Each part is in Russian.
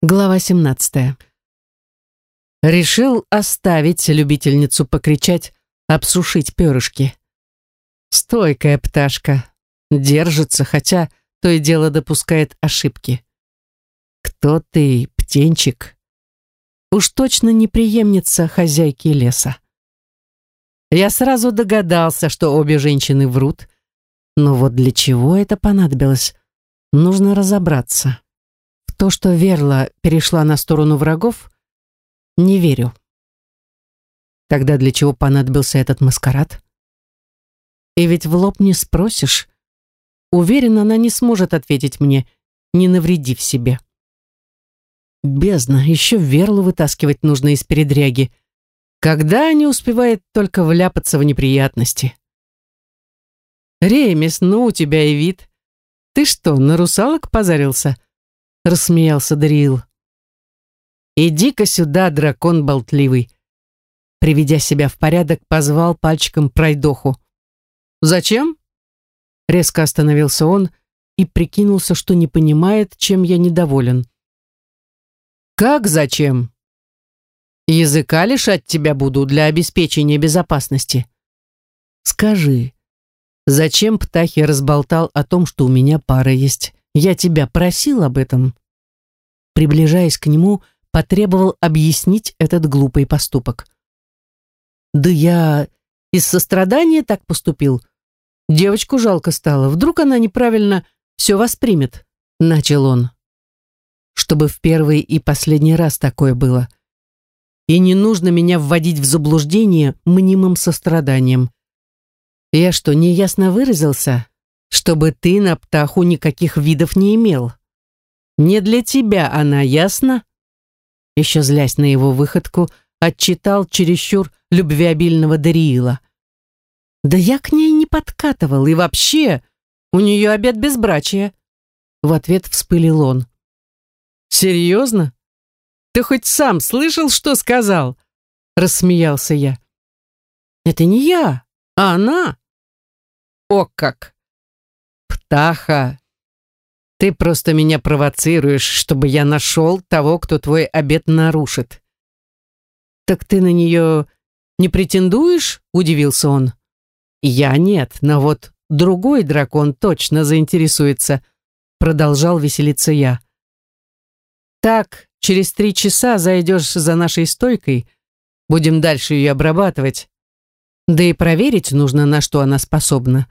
Глава 17. Решил оставить любительницу покричать, обсушить перышки. Стойкая пташка. Держится, хотя то и дело допускает ошибки. Кто ты, птенчик? Уж точно не преемница хозяйки леса. Я сразу догадался, что обе женщины врут, но вот для чего это понадобилось, нужно разобраться то, что Верла перешла на сторону врагов, не верю. Тогда для чего понадобился этот маскарад? И ведь в лоб не спросишь. Уверена, она не сможет ответить мне, не навредив себе. Бездна, еще Верлу вытаскивать нужно из передряги. Когда не успевает только вляпаться в неприятности? Ремес, ну у тебя и вид. Ты что, на русалок позарился? Рассмеялся Дариил. «Иди-ка сюда, дракон болтливый!» Приведя себя в порядок, позвал пальчиком пройдоху. «Зачем?» Резко остановился он и прикинулся, что не понимает, чем я недоволен. «Как зачем?» «Языка лишать тебя буду для обеспечения безопасности». «Скажи, зачем Птахи разболтал о том, что у меня пара есть? Я тебя просил об этом?» Приближаясь к нему, потребовал объяснить этот глупый поступок. «Да я из сострадания так поступил. Девочку жалко стало. Вдруг она неправильно все воспримет», — начал он. «Чтобы в первый и последний раз такое было. И не нужно меня вводить в заблуждение мнимым состраданием. Я что, неясно выразился? чтобы ты на птаху никаких видов не имел. Не для тебя она, ясно?» Еще злясь на его выходку, отчитал чересчур любвеобильного Дариила. «Да я к ней не подкатывал, и вообще, у нее обед безбрачия!» В ответ вспылил он. «Серьезно? Ты хоть сам слышал, что сказал?» Рассмеялся я. «Это не я, а она!» «О как! Птаха, ты просто меня провоцируешь, чтобы я нашел того, кто твой обет нарушит. Так ты на нее не претендуешь? Удивился он. Я нет, но вот другой дракон точно заинтересуется. Продолжал веселиться я. Так, через три часа зайдешь за нашей стойкой, будем дальше ее обрабатывать. Да и проверить нужно, на что она способна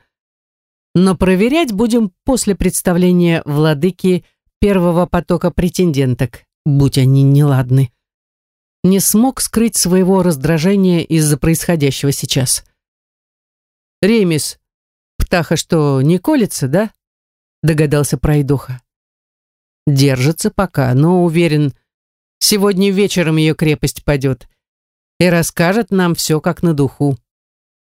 но проверять будем после представления владыки первого потока претенденток, будь они неладны. Не смог скрыть своего раздражения из-за происходящего сейчас. «Ремис, птаха что, не колется, да?» догадался пройдоха. «Держится пока, но уверен, сегодня вечером ее крепость падет и расскажет нам все как на духу.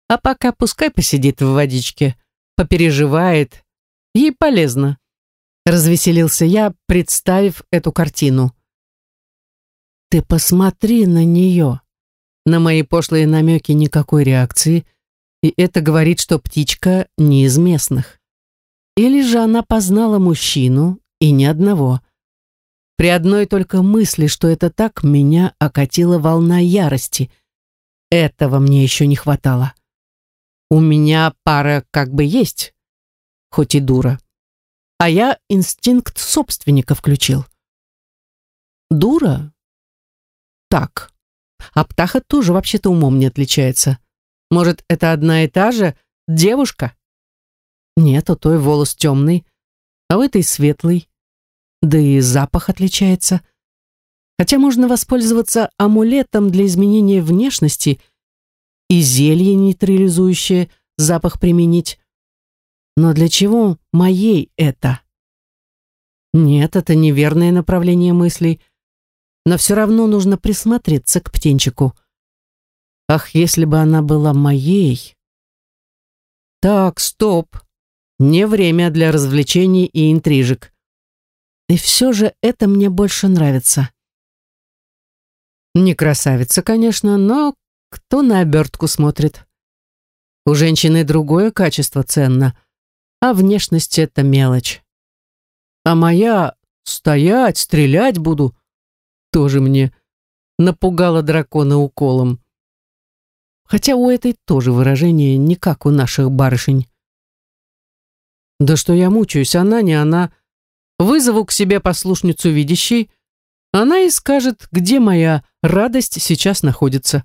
А пока пускай посидит в водичке» попереживает. Ей полезно. Развеселился я, представив эту картину. Ты посмотри на нее. На мои пошлые намеки никакой реакции, и это говорит, что птичка не из местных. Или же она познала мужчину, и ни одного. При одной только мысли, что это так, меня окатила волна ярости. Этого мне еще не хватало. У меня пара как бы есть, хоть и дура. А я инстинкт собственника включил. Дура? Так. А птаха тоже вообще-то умом не отличается. Может, это одна и та же девушка? Нет, у той волос темный, а у этой светлый. Да и запах отличается. Хотя можно воспользоваться амулетом для изменения внешности и зелье нейтрализующее запах применить. Но для чего моей это? Нет, это неверное направление мыслей, но все равно нужно присмотреться к птенчику. Ах, если бы она была моей! Так, стоп! Не время для развлечений и интрижек. И все же это мне больше нравится. Не красавица, конечно, но кто на обертку смотрит? У женщины другое качество ценно, а внешность — это мелочь. А моя стоять, стрелять буду, тоже мне напугала дракона уколом. Хотя у этой тоже выражение не как у наших барышень. Да что я мучаюсь, она не она. Вызову к себе послушницу видящей, она и скажет, где моя радость сейчас находится.